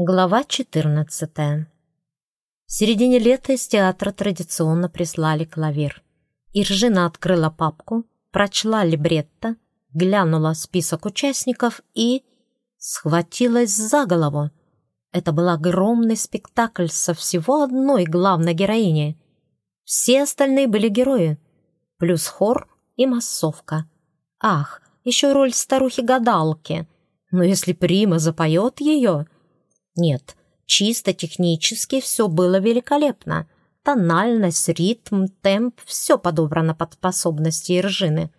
Глава 14. В середине лета из театра традиционно прислали клавир. Иржина открыла папку, прочла либретто, глянула список участников и... схватилась за голову. Это был огромный спектакль со всего одной главной героиней. Все остальные были герои, плюс хор и массовка. Ах, еще роль старухи-гадалки. Но если Прима запоет ее нет, чисто технически все было великолепно. Тональность, ритм, темп — все подобрано под способности Иржины.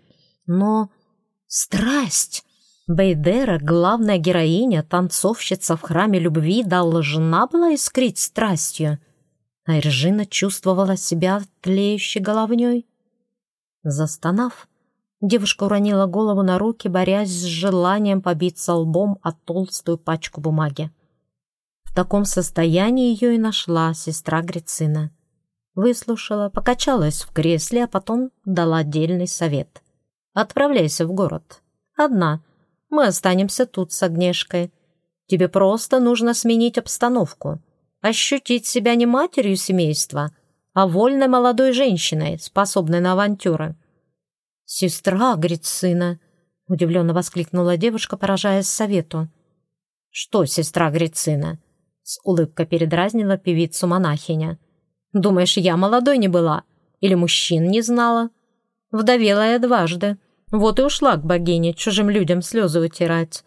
Но страсть! Бейдера, главная героиня, танцовщица в храме любви, должна была искрить страстью. А Иржина чувствовала себя тлеющей головней. Застонав, девушка уронила голову на руки, борясь с желанием побиться лбом о толстую пачку бумаги. В таком состоянии ее и нашла сестра Грицина. Выслушала, покачалась в кресле, а потом дала отдельный совет. «Отправляйся в город. Одна. Мы останемся тут с Агнешкой. Тебе просто нужно сменить обстановку. Ощутить себя не матерью семейства, а вольной молодой женщиной, способной на авантюры». «Сестра Грицина!» — удивленно воскликнула девушка, поражаясь совету. «Что, сестра Грицина?» С улыбкой передразнила певицу монахиня. «Думаешь, я молодой не была? Или мужчин не знала? Вдовела я дважды. Вот и ушла к богине чужим людям слезы утирать.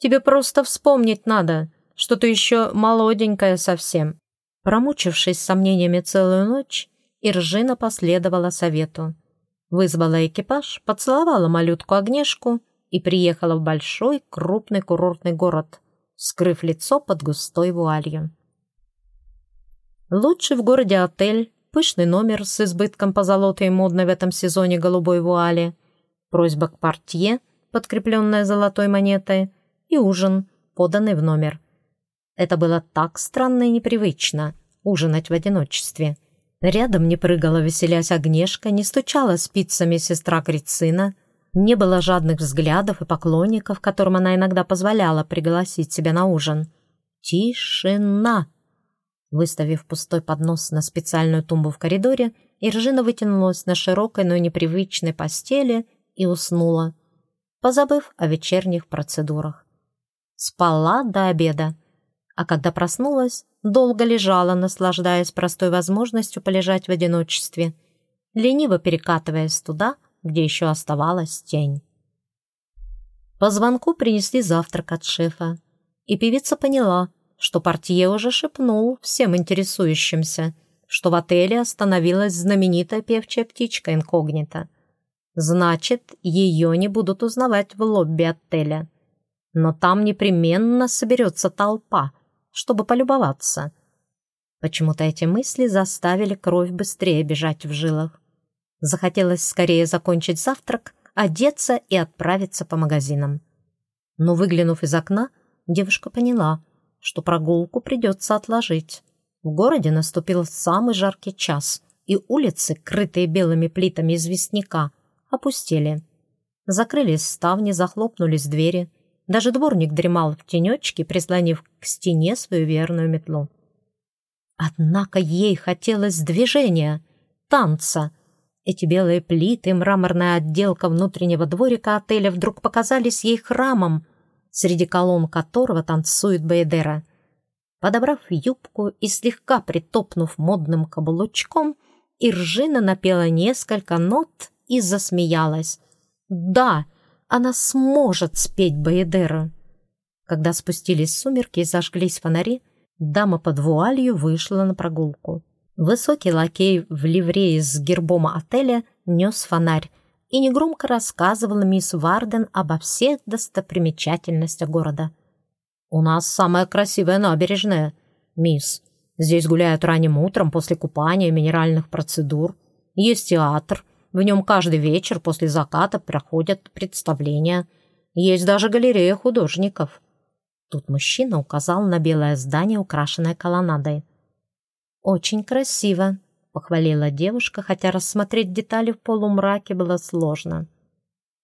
Тебе просто вспомнить надо, что ты еще молоденькая совсем». Промучившись сомнениями целую ночь, Иржина последовала совету. Вызвала экипаж, поцеловала малютку Огнешку и приехала в большой, крупный курортный город – скрыв лицо под густой вуалью. Лучший в городе отель, пышный номер с избытком позолотой и модной в этом сезоне голубой вуали, просьба к портье, подкрепленная золотой монетой, и ужин, поданный в номер. Это было так странно и непривычно — ужинать в одиночестве. Рядом не прыгала, веселясь Огнешка, не стучала спицами сестра Крицина — не было жадных взглядов и поклонников, которым она иногда позволяла пригласить себя на ужин. Тишина! Выставив пустой поднос на специальную тумбу в коридоре, Иржина вытянулась на широкой, но непривычной постели и уснула, позабыв о вечерних процедурах. Спала до обеда, а когда проснулась, долго лежала, наслаждаясь простой возможностью полежать в одиночестве, лениво перекатываясь туда, где еще оставалась тень. По звонку принесли завтрак от шефа, и певица поняла, что портье уже шепнул всем интересующимся, что в отеле остановилась знаменитая певчая птичка инкогнито. Значит, ее не будут узнавать в лобби отеля. Но там непременно соберется толпа, чтобы полюбоваться. Почему-то эти мысли заставили кровь быстрее бежать в жилах. Захотелось скорее закончить завтрак, одеться и отправиться по магазинам. Но, выглянув из окна, девушка поняла, что прогулку придется отложить. В городе наступил самый жаркий час, и улицы, крытые белыми плитами известняка, опустели. Закрылись ставни, захлопнулись двери. Даже дворник дремал в тенечке, прислонив к стене свою верную метлу. Однако ей хотелось движения, танца — эти белые плиты, мраморная отделка внутреннего дворика отеля вдруг показались ей храмом, среди колонн которого танцует Бейдера. Подобрав юбку и слегка притопнув модным каблучком, Иржина напела несколько нот и засмеялась. «Да, она сможет спеть Баедеру!» Когда спустились сумерки и зажглись фонари, дама под вуалью вышла на прогулку. Высокий лакей в ливрее с гербом отеля нес фонарь и негромко рассказывал мисс Варден обо всех достопримечательностях города. «У нас самая красивая набережная, мисс. Здесь гуляют ранним утром после купания минеральных процедур. Есть театр, в нем каждый вечер после заката проходят представления. Есть даже галерея художников». Тут мужчина указал на белое здание, украшенное колоннадой. «Очень красиво», — похвалила девушка, хотя рассмотреть детали в полумраке было сложно.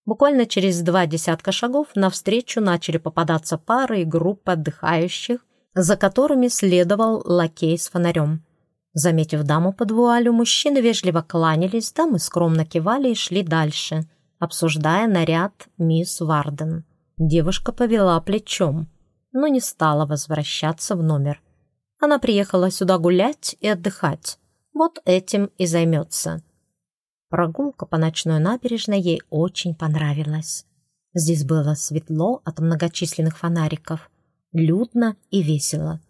Буквально через два десятка шагов навстречу начали попадаться пары и группы отдыхающих за которыми следовал лакей с фонарем. Заметив даму под вуалью, мужчины вежливо кланялись, дамы скромно кивали и шли дальше, обсуждая наряд мисс Варден. Девушка повела плечом, но не стала возвращаться в номер. Она приехала сюда гулять и отдыхать. Вот этим и займется. Прогулка по ночной набережной ей очень понравилась. Здесь было светло от многочисленных фонариков, людно и весело.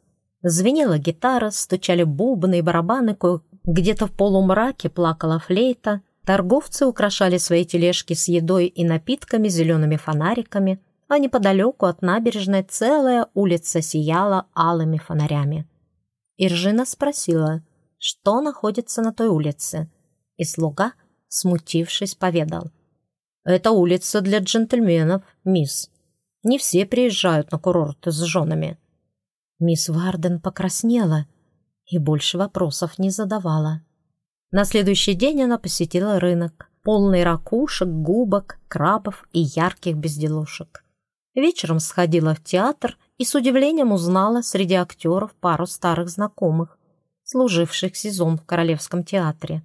Звенела гитара, стучали бубны и барабаны, где-то в полумраке плакала флейта, торговцы украшали свои тележки с едой и напитками зелеными фонариками, а неподалеку от набережной целая улица сияла алыми фонарями. Иржина спросила, что находится на той улице, и слуга, смутившись, поведал. «Это улица для джентльменов, мисс. Не все приезжают на курорт с женами». Мисс Варден покраснела и больше вопросов не задавала. На следующий день она посетила рынок, полный ракушек, губок, крабов и ярких безделушек. Вечером сходила в театр и с удивлением узнала среди актеров пару старых знакомых, служивших сезон в Королевском театре.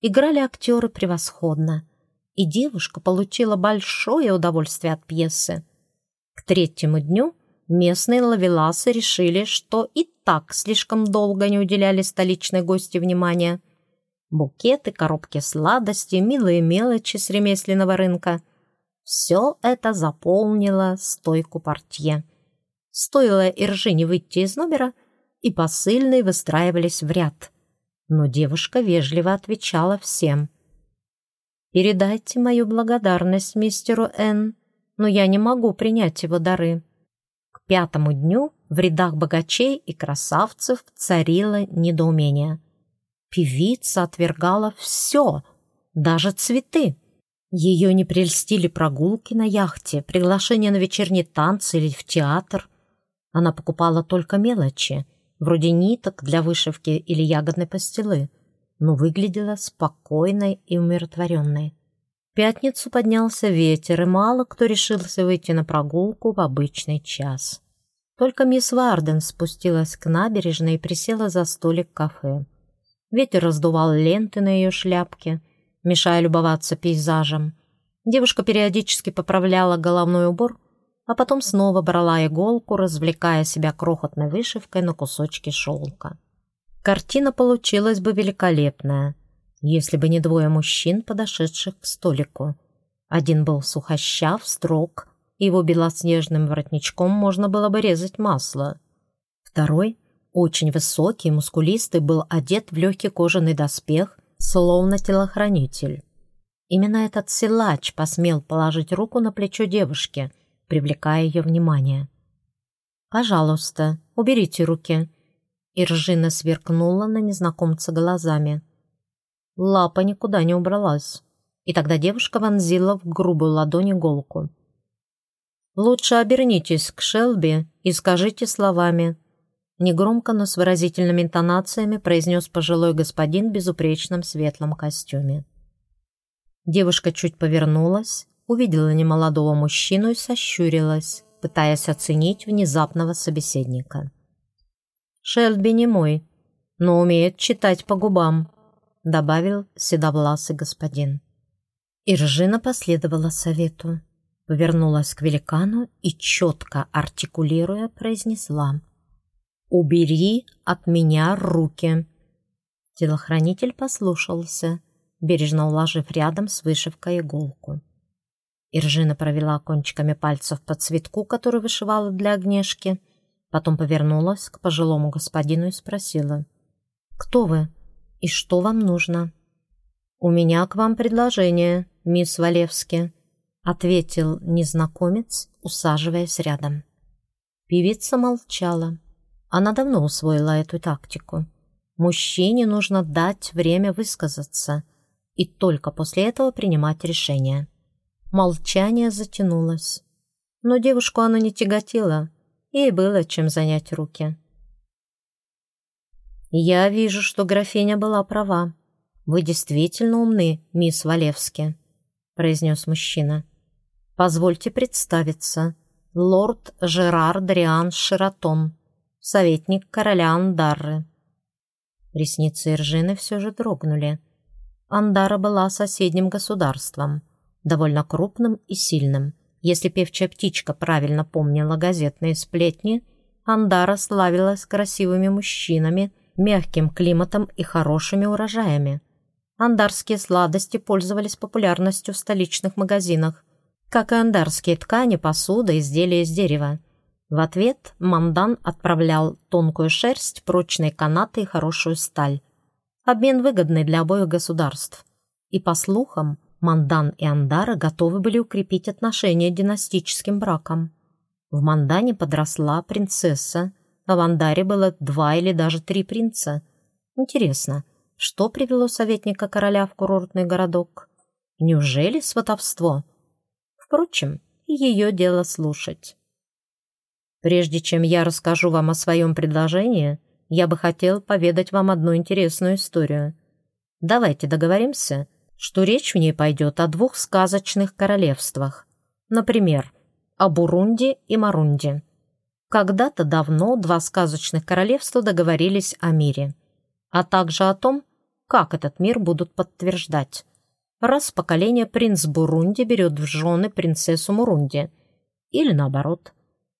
Играли актеры превосходно, и девушка получила большое удовольствие от пьесы. К третьему дню Местные ловеласы решили, что и так слишком долго не уделяли столичной гости внимания. Букеты, коробки сладостей, милые мелочи с ремесленного рынка — все это заполнило стойку портье. Стоило Иржине выйти из номера, и посыльные выстраивались в ряд. Но девушка вежливо отвечала всем. «Передайте мою благодарность мистеру Н, но я не могу принять его дары» пятому дню в рядах богачей и красавцев царило недоумение. Певица отвергала все, даже цветы. Ее не прельстили прогулки на яхте, приглашение на вечерние танцы или в театр. Она покупала только мелочи, вроде ниток для вышивки или ягодной пастилы, но выглядела спокойной и умиротворенной. В пятницу поднялся ветер, и мало кто решился выйти на прогулку в обычный час. Только мисс Варден спустилась к набережной и присела за столик кафе. Ветер раздувал ленты на ее шляпке, мешая любоваться пейзажем. Девушка периодически поправляла головной убор, а потом снова брала иголку, развлекая себя крохотной вышивкой на кусочке шелка. Картина получилась бы великолепная, если бы не двое мужчин, подошедших к столику. Один был сухощав, строг, его белоснежным воротничком можно было бы резать масло. Второй, очень высокий, мускулистый, был одет в легкий кожаный доспех, словно телохранитель. Именно этот силач посмел положить руку на плечо девушки, привлекая ее внимание. «Пожалуйста, уберите руки». Иржина сверкнула на незнакомца глазами. Лапа никуда не убралась, и тогда девушка вонзила в грубую ладонь иголку. Лучше обернитесь к Шелби и скажите словами. Негромко, но с выразительными интонациями произнес пожилой господин в безупречном светлом костюме. Девушка чуть повернулась, увидела немолодого мужчину и сощурилась, пытаясь оценить внезапного собеседника. «Шелби не мой, но умеет читать по губам», добавил седовласый господин. Иржина последовала совету повернулась к великану и, четко артикулируя, произнесла «Убери от меня руки!» Телохранитель послушался, бережно уложив рядом с вышивкой иголку. Иржина провела кончиками пальцев по цветку, который вышивала для огнешки, потом повернулась к пожилому господину и спросила «Кто вы и что вам нужно?» «У меня к вам предложение, мисс Валевски», — ответил незнакомец, усаживаясь рядом. Певица молчала. Она давно усвоила эту тактику. Мужчине нужно дать время высказаться и только после этого принимать решение. Молчание затянулось. Но девушку оно не тяготило, ей было чем занять руки. «Я вижу, что графиня была права. Вы действительно умны, мисс Валевски», — произнес мужчина. Позвольте представиться. Лорд Жерар Дриан Шератон, советник короля Андарры. Ресницы Иржины все же дрогнули. Андара была соседним государством, довольно крупным и сильным. Если певчая птичка правильно помнила газетные сплетни, Андара славилась красивыми мужчинами, мягким климатом и хорошими урожаями. Андарские сладости пользовались популярностью в столичных магазинах, как и андарские ткани, посуда, изделия из дерева. В ответ Мандан отправлял тонкую шерсть, прочные канаты и хорошую сталь. Обмен выгодный для обоих государств. И, по слухам, Мандан и Андара готовы были укрепить отношения династическим браком. В Мандане подросла принцесса, а в Андаре было два или даже три принца. Интересно, что привело советника короля в курортный городок? Неужели сватовство? Впрочем, ее дело слушать. Прежде чем я расскажу вам о своем предложении, я бы хотел поведать вам одну интересную историю. Давайте договоримся, что речь в ней пойдет о двух сказочных королевствах. Например, о Бурунди и Марунди. Когда-то давно два сказочных королевства договорились о мире, а также о том, как этот мир будут подтверждать. Раз поколение принц Бурунди берет в жены принцессу Мурунди. Или наоборот.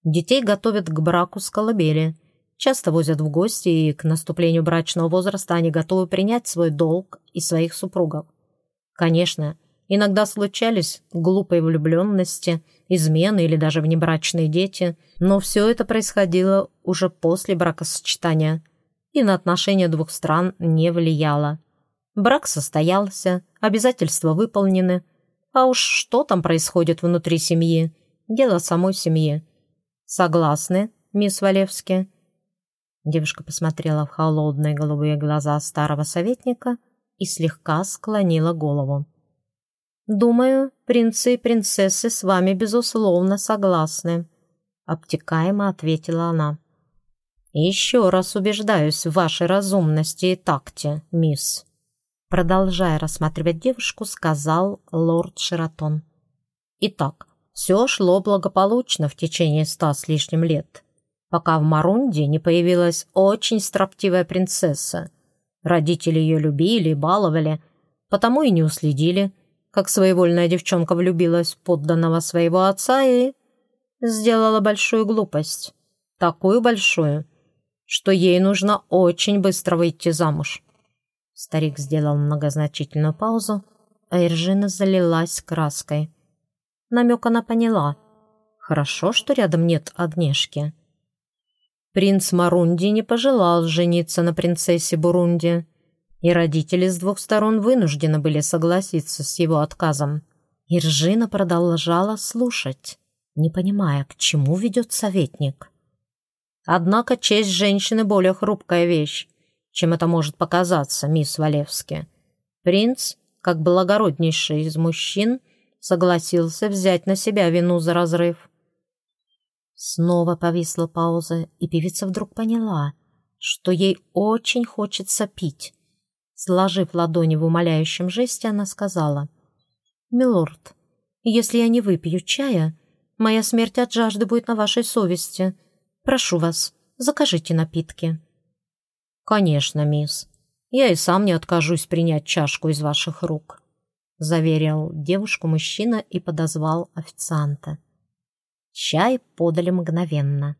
Детей готовят к браку с колыбели. Часто возят в гости, и к наступлению брачного возраста они готовы принять свой долг и своих супругов. Конечно, иногда случались глупые влюбленности, измены или даже внебрачные дети, но все это происходило уже после бракосочетания и на отношения двух стран не влияло. Брак состоялся, обязательства выполнены, а уж что там происходит внутри семьи, дело самой семьи. Согласны, мисс Валевски?» Девушка посмотрела в холодные голубые глаза старого советника и слегка склонила голову. «Думаю, принцы и принцессы с вами, безусловно, согласны», — обтекаемо ответила она. «Еще раз убеждаюсь в вашей разумности и такте, мисс», продолжая рассматривать девушку, сказал лорд Шератон. «Итак, все шло благополучно в течение ста с лишним лет, пока в Марунде не появилась очень строптивая принцесса. Родители ее любили баловали, потому и не уследили, как своевольная девчонка влюбилась в подданного своего отца и сделала большую глупость. Такую большую, что ей нужно очень быстро выйти замуж. Старик сделал многозначительную паузу, а Иржина залилась краской. Намек она поняла. Хорошо, что рядом нет Агнешки. Принц Марунди не пожелал жениться на принцессе Бурунди и родители с двух сторон вынуждены были согласиться с его отказом. Иржина продолжала слушать, не понимая, к чему ведет советник. Однако честь женщины более хрупкая вещь, чем это может показаться, мисс Валевски. Принц, как благороднейший из мужчин, согласился взять на себя вину за разрыв. Снова повисла пауза, и певица вдруг поняла, что ей очень хочется пить. Сложив ладони в умоляющем жесте, она сказала, «Милорд, если я не выпью чая, моя смерть от жажды будет на вашей совести. Прошу вас, закажите напитки». «Конечно, мисс. Я и сам не откажусь принять чашку из ваших рук», заверил девушку мужчина и подозвал официанта. Чай подали мгновенно.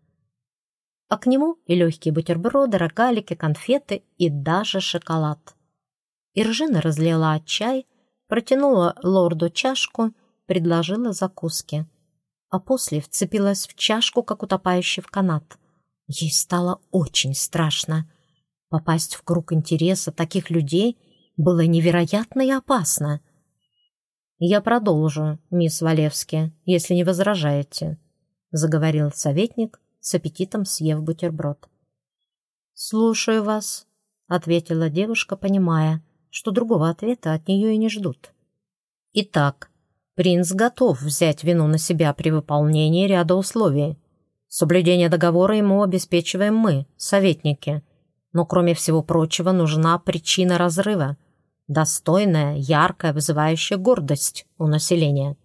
А к нему и легкие бутерброды, рогалики, конфеты и даже шоколад. Иржина разлила чай, протянула лорду чашку, предложила закуски. А после вцепилась в чашку, как утопающий в канат. Ей стало очень страшно. Попасть в круг интереса таких людей было невероятно и опасно. «Я продолжу, мисс Валевски, если не возражаете», заговорил советник, с аппетитом съев бутерброд. «Слушаю вас», — ответила девушка, понимая, что другого ответа от нее и не ждут. Итак, принц готов взять вину на себя при выполнении ряда условий. Соблюдение договора ему обеспечиваем мы, советники. Но кроме всего прочего нужна причина разрыва. Достойная, яркая, вызывающая гордость у населения.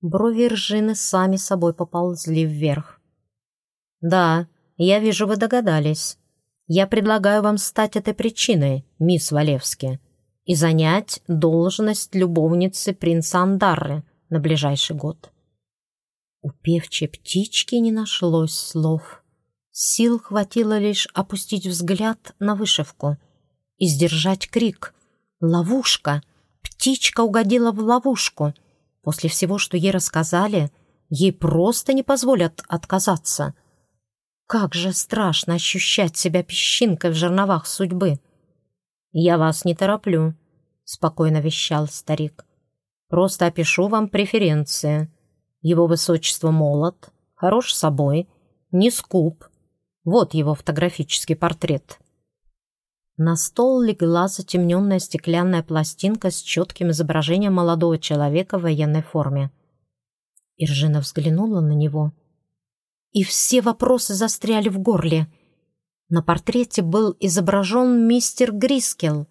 Брови ржины сами собой поползли вверх. «Да, я вижу, вы догадались. Я предлагаю вам стать этой причиной, мисс Валевски, и занять должность любовницы принца Андарры на ближайший год». У певчей птички не нашлось слов. Сил хватило лишь опустить взгляд на вышивку и сдержать крик. «Ловушка! Птичка угодила в ловушку!» После всего, что ей рассказали, ей просто не позволят отказаться. Как же страшно ощущать себя песчинкой в жерновах судьбы. «Я вас не тороплю», — спокойно вещал старик. «Просто опишу вам преференции. Его высочество молод, хорош собой, не скуп. Вот его фотографический портрет». На стол легла затемненная стеклянная пластинка с четким изображением молодого человека в военной форме. Иржина взглянула на него, и все вопросы застряли в горле. На портрете был изображен мистер Грискел.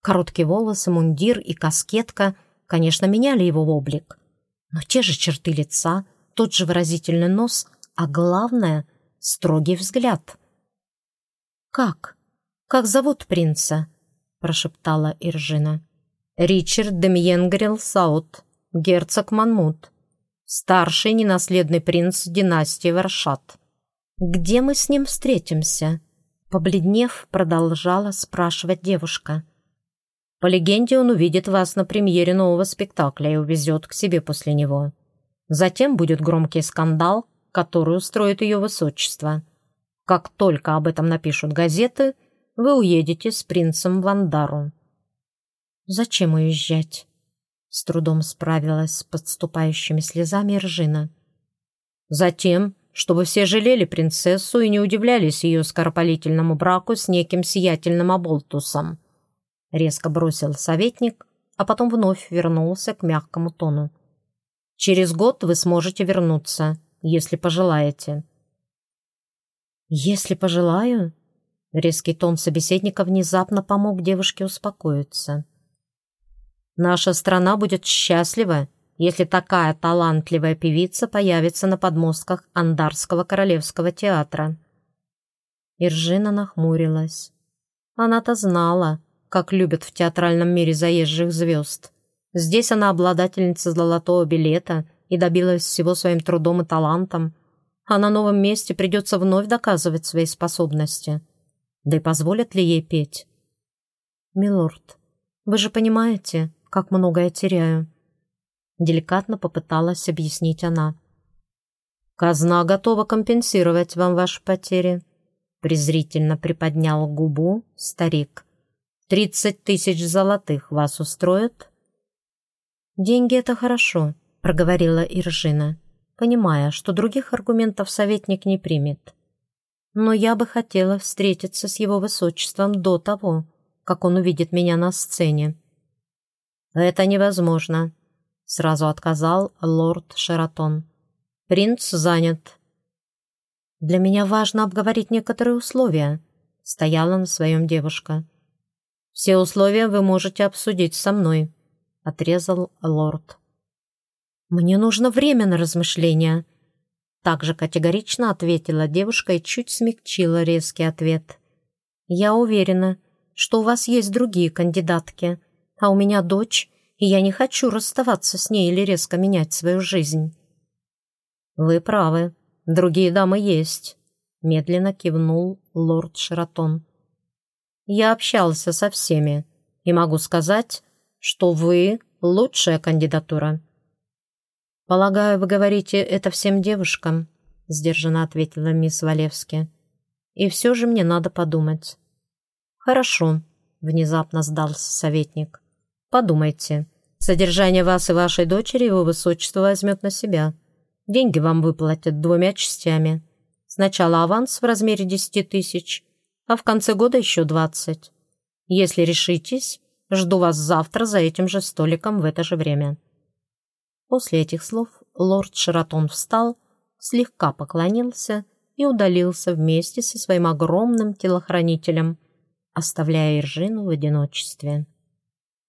Короткие волосы, мундир и каскетка, конечно, меняли его облик. Но те же черты лица, тот же выразительный нос, а главное — строгий взгляд. «Как?» «Как зовут принца?» — прошептала Иржина. «Ричард Демьен Грилсаут, герцог Манмут, старший ненаследный принц династии Варшат. Где мы с ним встретимся?» Побледнев, продолжала спрашивать девушка. «По легенде, он увидит вас на премьере нового спектакля и увезет к себе после него. Затем будет громкий скандал, который устроит ее высочество. Как только об этом напишут газеты, вы уедете с принцем в Андару». «Зачем уезжать?» С трудом справилась с подступающими слезами Ржина. «Затем, чтобы все жалели принцессу и не удивлялись ее скоропалительному браку с неким сиятельным оболтусом», резко бросил советник, а потом вновь вернулся к мягкому тону. «Через год вы сможете вернуться, если пожелаете». «Если пожелаю?» Резкий тон собеседника внезапно помог девушке успокоиться. «Наша страна будет счастлива, если такая талантливая певица появится на подмостках Андарского королевского театра». Иржина нахмурилась. Она-то знала, как любят в театральном мире заезжих звезд. Здесь она обладательница золотого билета и добилась всего своим трудом и талантом, а на новом месте придется вновь доказывать свои способности – да и позволят ли ей петь? «Милорд, вы же понимаете, как много я теряю?» Деликатно попыталась объяснить она. «Казна готова компенсировать вам ваши потери», презрительно приподнял губу старик. «Тридцать тысяч золотых вас устроит?» «Деньги — это хорошо», — проговорила Иржина, понимая, что других аргументов советник не примет но я бы хотела встретиться с его высочеством до того, как он увидит меня на сцене». «Это невозможно», — сразу отказал лорд Шератон. «Принц занят». «Для меня важно обговорить некоторые условия», — стояла на своем девушка. «Все условия вы можете обсудить со мной», — отрезал лорд. «Мне нужно время на размышления», также категорично ответила девушка и чуть смягчила резкий ответ. «Я уверена, что у вас есть другие кандидатки, а у меня дочь, и я не хочу расставаться с ней или резко менять свою жизнь». «Вы правы, другие дамы есть», — медленно кивнул лорд Шератон. «Я общался со всеми и могу сказать, что вы лучшая кандидатура». «Полагаю, вы говорите это всем девушкам?» — сдержанно ответила мисс Валевски. «И все же мне надо подумать». «Хорошо», — внезапно сдался советник. «Подумайте. Содержание вас и вашей дочери его высочество возьмет на себя. Деньги вам выплатят двумя частями. Сначала аванс в размере десяти тысяч, а в конце года еще двадцать. Если решитесь, жду вас завтра за этим же столиком в это же время». После этих слов лорд Шератон встал, слегка поклонился и удалился вместе со своим огромным телохранителем, оставляя Иржину в одиночестве.